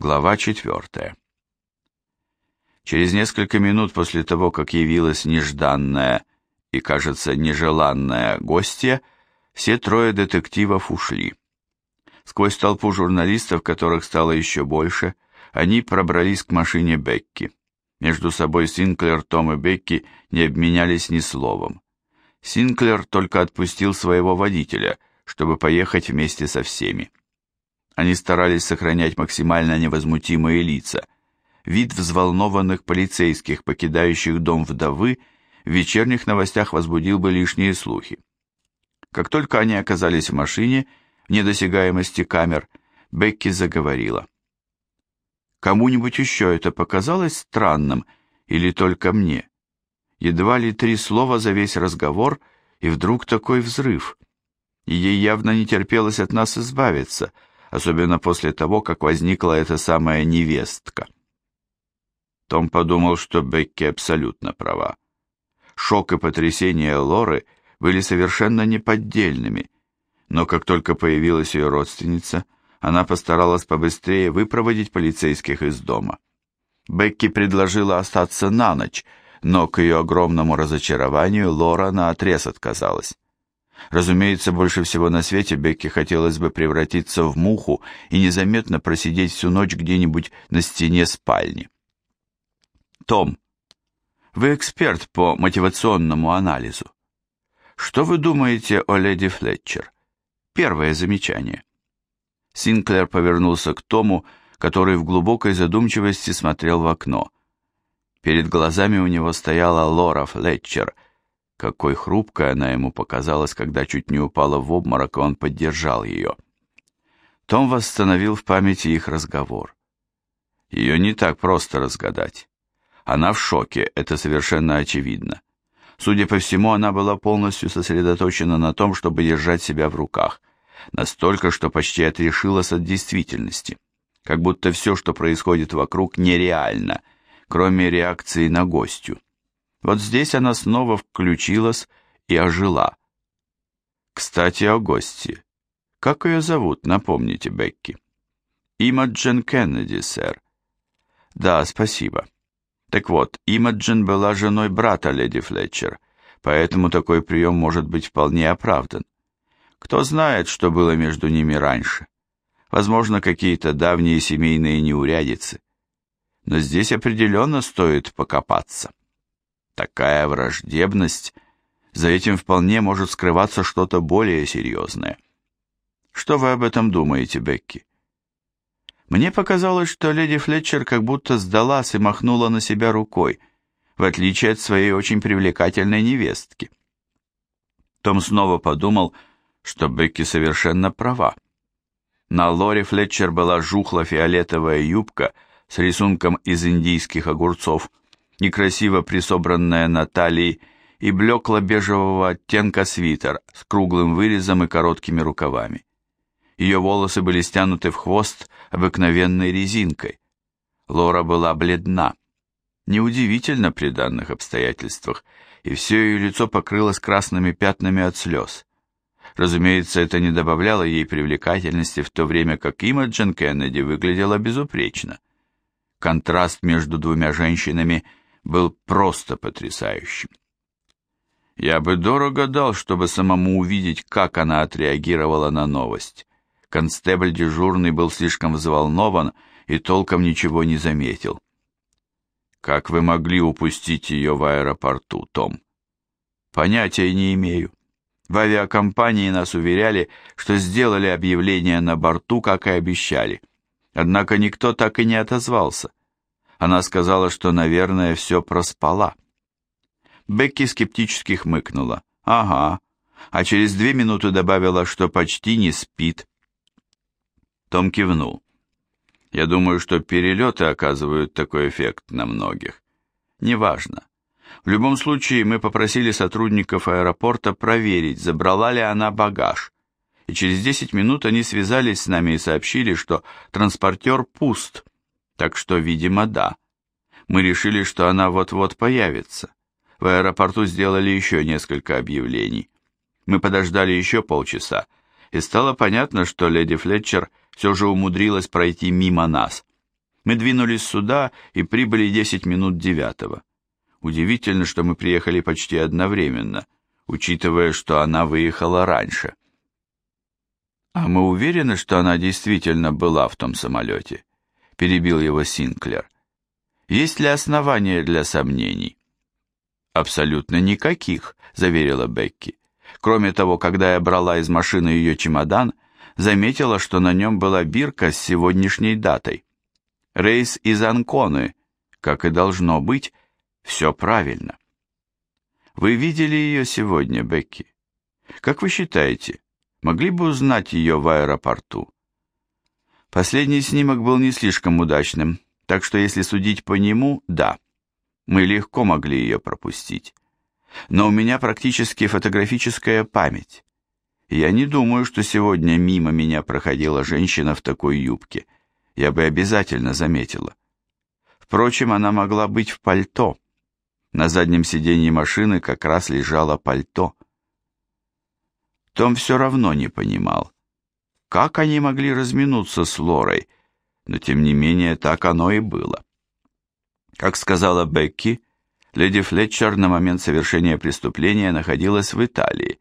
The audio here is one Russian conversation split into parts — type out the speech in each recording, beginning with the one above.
Глава четвертая. Через несколько минут после того, как явилась нежданная и, кажется, нежеланная гостья, все трое детективов ушли. Сквозь толпу журналистов, которых стало еще больше, они пробрались к машине Бекки. Между собой Синклер, Том и Бекки не обменялись ни словом. Синклер только отпустил своего водителя, чтобы поехать вместе со всеми. Они старались сохранять максимально невозмутимые лица. Вид взволнованных полицейских, покидающих дом вдовы, в вечерних новостях возбудил бы лишние слухи. Как только они оказались в машине, в недосягаемости камер, Бекки заговорила. Кому-нибудь еще это показалось странным или только мне? Едва ли три слова за весь разговор, и вдруг такой взрыв. Ей явно не терпелось от нас избавиться, особенно после того, как возникла эта самая невестка. Том подумал, что Бекки абсолютно права. Шок и потрясение Лоры были совершенно неподдельными, но как только появилась ее родственница, она постаралась побыстрее выпроводить полицейских из дома. Бекки предложила остаться на ночь, но к ее огромному разочарованию Лора наотрез отказалась. Разумеется, больше всего на свете Бекки хотелось бы превратиться в муху и незаметно просидеть всю ночь где-нибудь на стене спальни. Том, вы эксперт по мотивационному анализу. Что вы думаете о леди Флетчер? Первое замечание. Синклер повернулся к Тому, который в глубокой задумчивости смотрел в окно. Перед глазами у него стояла Лора Флетчер. Какой хрупкой она ему показалась, когда чуть не упала в обморок, и он поддержал ее. Том восстановил в памяти их разговор. Ее не так просто разгадать. Она в шоке, это совершенно очевидно. Судя по всему, она была полностью сосредоточена на том, чтобы держать себя в руках настолько, что почти отрешилась от действительности, как будто все, что происходит вокруг, нереально, кроме реакции на гостью. Вот здесь она снова включилась и ожила. Кстати, о гости. Как ее зовут, напомните, Бекки? Имаджин Кеннеди, сэр. Да, спасибо. Так вот, Имаджин была женой брата леди Флетчер, поэтому такой прием может быть вполне оправдан. Кто знает, что было между ними раньше. Возможно, какие-то давние семейные неурядицы. Но здесь определенно стоит покопаться. Такая враждебность, за этим вполне может скрываться что-то более серьезное. Что вы об этом думаете, Бекки? Мне показалось, что леди Флетчер как будто сдалась и махнула на себя рукой, в отличие от своей очень привлекательной невестки. Том снова подумал, что Бекки совершенно права. На Лоре Флетчер была жухло-фиолетовая юбка с рисунком из индийских огурцов, некрасиво присобранная на талии и блекло-бежевого оттенка свитер с круглым вырезом и короткими рукавами. Ее волосы были стянуты в хвост обыкновенной резинкой. Лора была бледна. Неудивительно при данных обстоятельствах, и все ее лицо покрылось красными пятнами от слез. Разумеется, это не добавляло ей привлекательности, в то время как Имаджин Кеннеди выглядела безупречно. Контраст между двумя женщинами был просто потрясающим. Я бы дорого дал, чтобы самому увидеть, как она отреагировала на новость. Констебль дежурный был слишком взволнован и толком ничего не заметил. «Как вы могли упустить ее в аэропорту, Том?» «Понятия не имею. В авиакомпании нас уверяли, что сделали объявление на борту, как и обещали. Однако никто так и не отозвался. Она сказала, что, наверное, все проспала. Бекки скептически хмыкнула. «Ага». А через две минуты добавила, что почти не спит. Том кивнул. «Я думаю, что перелеты оказывают такой эффект на многих. Неважно. В любом случае, мы попросили сотрудников аэропорта проверить, забрала ли она багаж. И через 10 минут они связались с нами и сообщили, что транспортер пуст. Так что, видимо, да. Мы решили, что она вот-вот появится. В аэропорту сделали еще несколько объявлений. Мы подождали еще полчаса, и стало понятно, что леди Флетчер все же умудрилась пройти мимо нас. Мы двинулись сюда и прибыли 10 минут девятого. Удивительно, что мы приехали почти одновременно, учитывая, что она выехала раньше. А мы уверены, что она действительно была в том самолете? Перебил его Синклер. Есть ли основания для сомнений? Абсолютно никаких, заверила Бекки. Кроме того, когда я брала из машины ее чемодан, заметила, что на нем была бирка с сегодняшней датой. Рейс из Анконы, как и должно быть, все правильно. Вы видели ее сегодня, Бекки? Как вы считаете, могли бы узнать ее в аэропорту? Последний снимок был не слишком удачным, так что если судить по нему, да, мы легко могли ее пропустить. Но у меня практически фотографическая память. Я не думаю, что сегодня мимо меня проходила женщина в такой юбке. Я бы обязательно заметила. Впрочем, она могла быть в пальто. На заднем сиденье машины как раз лежало пальто. Том все равно не понимал, как они могли разминуться с Лорой, но тем не менее так оно и было. Как сказала Бекки, леди Флетчер на момент совершения преступления находилась в Италии,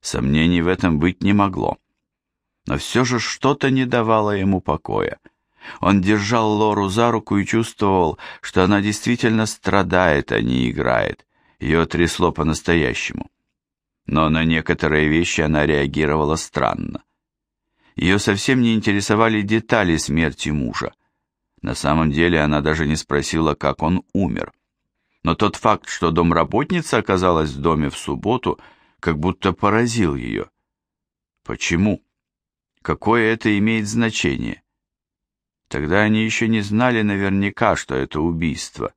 Сомнений в этом быть не могло. Но все же что-то не давало ему покоя. Он держал Лору за руку и чувствовал, что она действительно страдает, а не играет. Ее трясло по-настоящему. Но на некоторые вещи она реагировала странно. Ее совсем не интересовали детали смерти мужа. На самом деле она даже не спросила, как он умер. Но тот факт, что домработница оказалась в доме в субботу – как будто поразил ее. Почему? Какое это имеет значение? Тогда они еще не знали наверняка, что это убийство.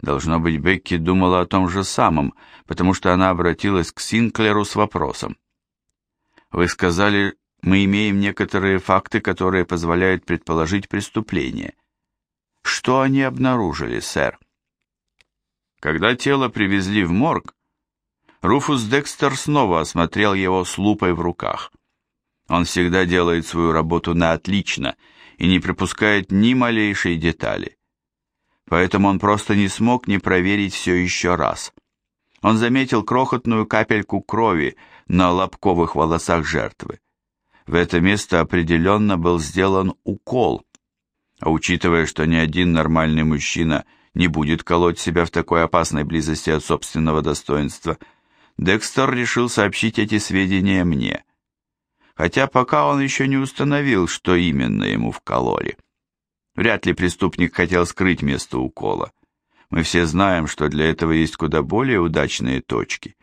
Должно быть, Бекки думала о том же самом, потому что она обратилась к Синклеру с вопросом. «Вы сказали, мы имеем некоторые факты, которые позволяют предположить преступление. Что они обнаружили, сэр?» Когда тело привезли в морг, Руфус Декстер снова осмотрел его с лупой в руках. Он всегда делает свою работу на отлично и не пропускает ни малейшей детали. Поэтому он просто не смог не проверить все еще раз. Он заметил крохотную капельку крови на лобковых волосах жертвы. В это место определенно был сделан укол. А учитывая, что ни один нормальный мужчина не будет колоть себя в такой опасной близости от собственного достоинства – Декстер решил сообщить эти сведения мне, хотя пока он еще не установил, что именно ему вкололи. Вряд ли преступник хотел скрыть место укола. Мы все знаем, что для этого есть куда более удачные точки.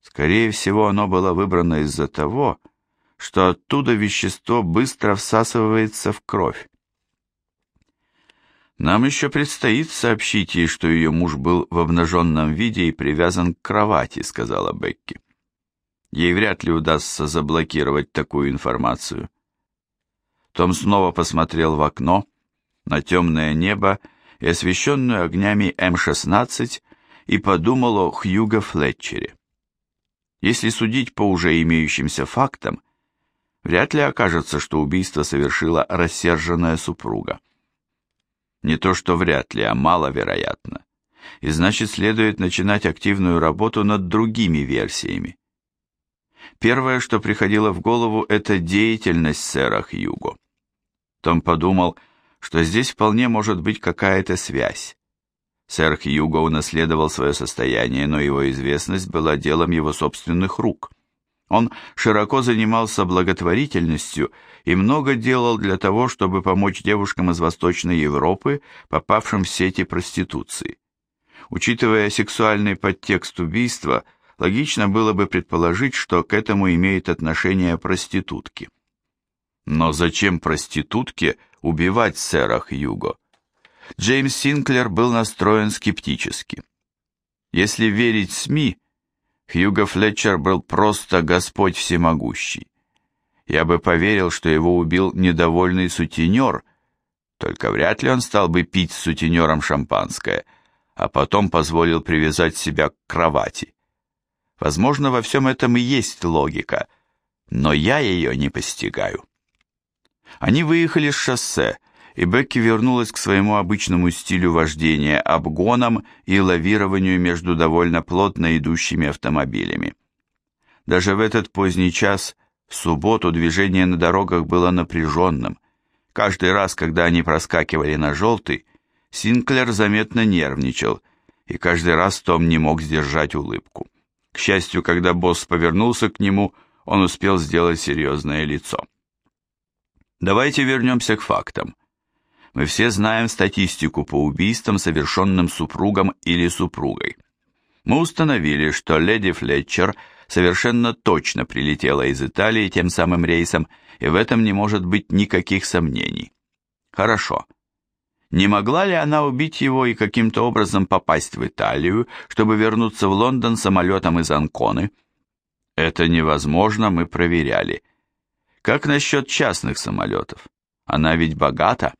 Скорее всего, оно было выбрано из-за того, что оттуда вещество быстро всасывается в кровь. Нам еще предстоит сообщить ей, что ее муж был в обнаженном виде и привязан к кровати, сказала Бекки. Ей вряд ли удастся заблокировать такую информацию. Том снова посмотрел в окно, на темное небо и освещенную огнями М-16 и подумал о Хьюго Флетчере. Если судить по уже имеющимся фактам, вряд ли окажется, что убийство совершила рассерженная супруга. Не то что вряд ли, а маловероятно. И значит, следует начинать активную работу над другими версиями. Первое, что приходило в голову, это деятельность сэра Хьюго. Том подумал, что здесь вполне может быть какая-то связь. Сэр Хьюго унаследовал свое состояние, но его известность была делом его собственных рук. Он широко занимался благотворительностью и много делал для того, чтобы помочь девушкам из Восточной Европы, попавшим в сети проституции. Учитывая сексуальный подтекст убийства, логично было бы предположить, что к этому имеет отношение проститутки. Но зачем проститутке убивать сэра Хьюго? Джеймс Синклер был настроен скептически. Если верить СМИ, Хьюго Флетчер был просто Господь всемогущий. Я бы поверил, что его убил недовольный сутенер, только вряд ли он стал бы пить с сутенером шампанское, а потом позволил привязать себя к кровати. Возможно, во всем этом и есть логика, но я ее не постигаю. Они выехали с шоссе, и Бекки вернулась к своему обычному стилю вождения обгоном и лавированию между довольно плотно идущими автомобилями. Даже в этот поздний час, в субботу, движение на дорогах было напряженным. Каждый раз, когда они проскакивали на желтый, Синклер заметно нервничал, и каждый раз Том не мог сдержать улыбку. К счастью, когда босс повернулся к нему, он успел сделать серьезное лицо. Давайте вернемся к фактам. Мы все знаем статистику по убийствам, совершенным супругом или супругой. Мы установили, что леди Флетчер совершенно точно прилетела из Италии тем самым рейсом, и в этом не может быть никаких сомнений. Хорошо. Не могла ли она убить его и каким-то образом попасть в Италию, чтобы вернуться в Лондон самолетом из Анконы? Это невозможно, мы проверяли. Как насчет частных самолетов? Она ведь богата.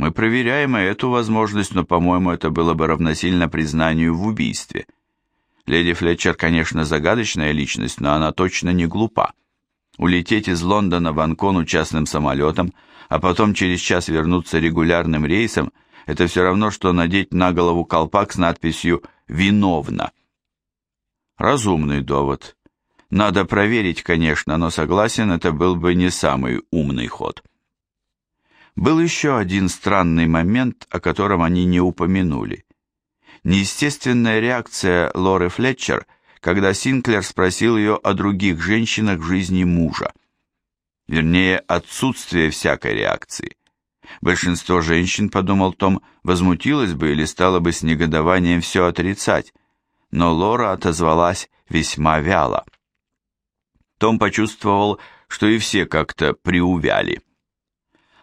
Мы проверяем и эту возможность, но, по-моему, это было бы равносильно признанию в убийстве. Леди Флетчер, конечно, загадочная личность, но она точно не глупа. Улететь из Лондона в Анкону частным самолетом, а потом через час вернуться регулярным рейсом, это все равно, что надеть на голову колпак с надписью «Виновна». Разумный довод. Надо проверить, конечно, но согласен, это был бы не самый умный ход. Был еще один странный момент, о котором они не упомянули. Неестественная реакция Лоры Флетчер, когда Синклер спросил ее о других женщинах в жизни мужа. Вернее, отсутствие всякой реакции. Большинство женщин, подумал Том, возмутилось бы или стало бы с негодованием все отрицать, но Лора отозвалась весьма вяло. Том почувствовал, что и все как-то приувяли.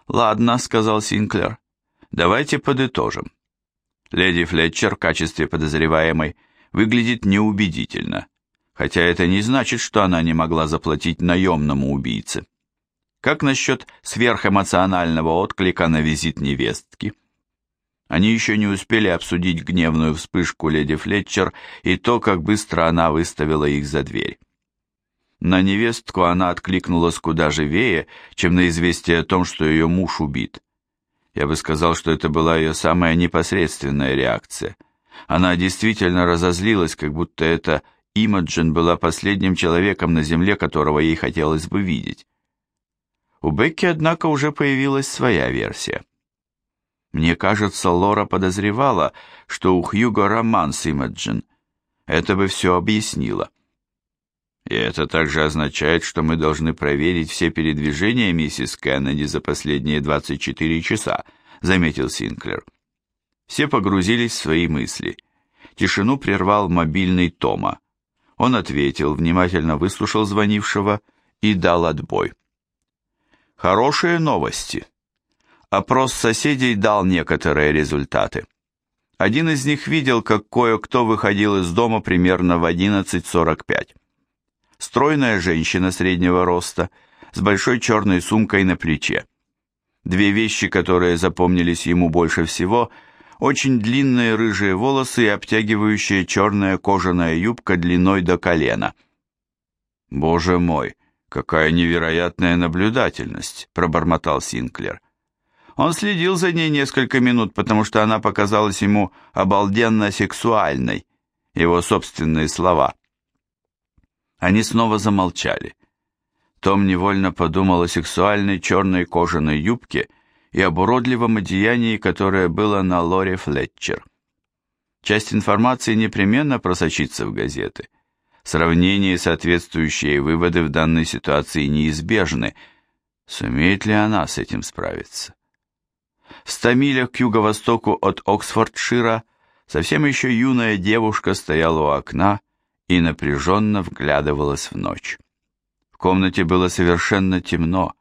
«Ладно», — сказал Синклер, — «давайте подытожим. Леди Флетчер в качестве подозреваемой выглядит неубедительно, хотя это не значит, что она не могла заплатить наемному убийце. Как насчет сверхэмоционального отклика на визит невестки?» Они еще не успели обсудить гневную вспышку леди Флетчер и то, как быстро она выставила их за дверь. На невестку она откликнулась куда живее, чем на известие о том, что ее муж убит. Я бы сказал, что это была ее самая непосредственная реакция. Она действительно разозлилась, как будто это Имаджин была последним человеком на земле, которого ей хотелось бы видеть. У Бекки, однако, уже появилась своя версия. Мне кажется, Лора подозревала, что у Хьюго роман с Имаджин. Это бы все объяснило. И это также означает, что мы должны проверить все передвижения миссис Кеннеди за последние 24 часа, заметил Синклер. Все погрузились в свои мысли. Тишину прервал мобильный Тома. Он ответил, внимательно выслушал звонившего и дал отбой. Хорошие новости. Опрос соседей дал некоторые результаты. Один из них видел, как кое-кто выходил из дома примерно в 11.45 стройная женщина среднего роста с большой черной сумкой на плече. Две вещи, которые запомнились ему больше всего, очень длинные рыжие волосы и обтягивающая черная кожаная юбка длиной до колена. «Боже мой, какая невероятная наблюдательность!» – пробормотал Синклер. Он следил за ней несколько минут, потому что она показалась ему обалденно сексуальной, его собственные слова – они снова замолчали. Том невольно подумал о сексуальной черной кожаной юбке и об уродливом одеянии, которое было на Лоре Флетчер. Часть информации непременно просочится в газеты. Сравнение и соответствующие выводы в данной ситуации неизбежны. Сумеет ли она с этим справиться? В ста милях к юго-востоку от Оксфордшира совсем еще юная девушка стояла у окна и напряженно вглядывалась в ночь. В комнате было совершенно темно,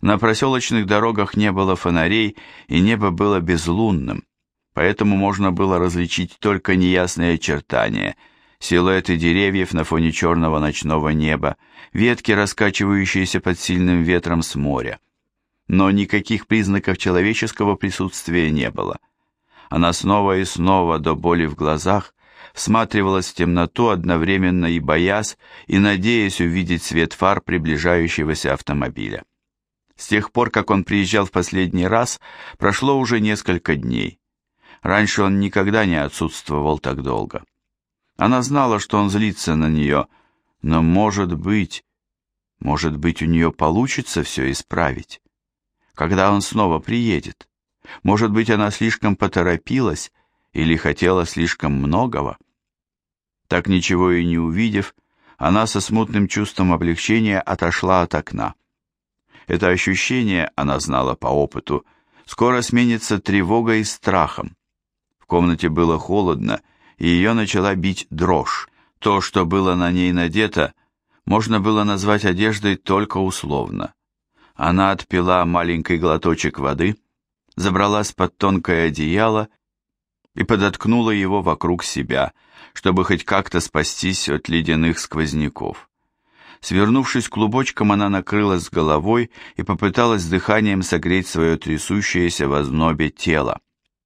на проселочных дорогах не было фонарей, и небо было безлунным, поэтому можно было различить только неясные очертания, силуэты деревьев на фоне черного ночного неба, ветки, раскачивающиеся под сильным ветром с моря. Но никаких признаков человеческого присутствия не было. Она снова и снова до боли в глазах всматривалась в темноту, одновременно и боясь, и надеясь увидеть свет фар приближающегося автомобиля. С тех пор, как он приезжал в последний раз, прошло уже несколько дней. Раньше он никогда не отсутствовал так долго. Она знала, что он злится на нее, но, может быть, может быть, у нее получится все исправить. Когда он снова приедет? Может быть, она слишком поторопилась или хотела слишком многого? Так ничего и не увидев, она со смутным чувством облегчения отошла от окна. Это ощущение, она знала по опыту, скоро сменится тревогой и страхом. В комнате было холодно, и ее начала бить дрожь. То, что было на ней надето, можно было назвать одеждой только условно. Она отпила маленький глоточек воды, забралась под тонкое одеяло и подоткнула его вокруг себя, чтобы хоть как-то спастись от ледяных сквозняков. Свернувшись клубочком, она накрылась головой и попыталась дыханием согреть свое трясущееся в ознобе тело.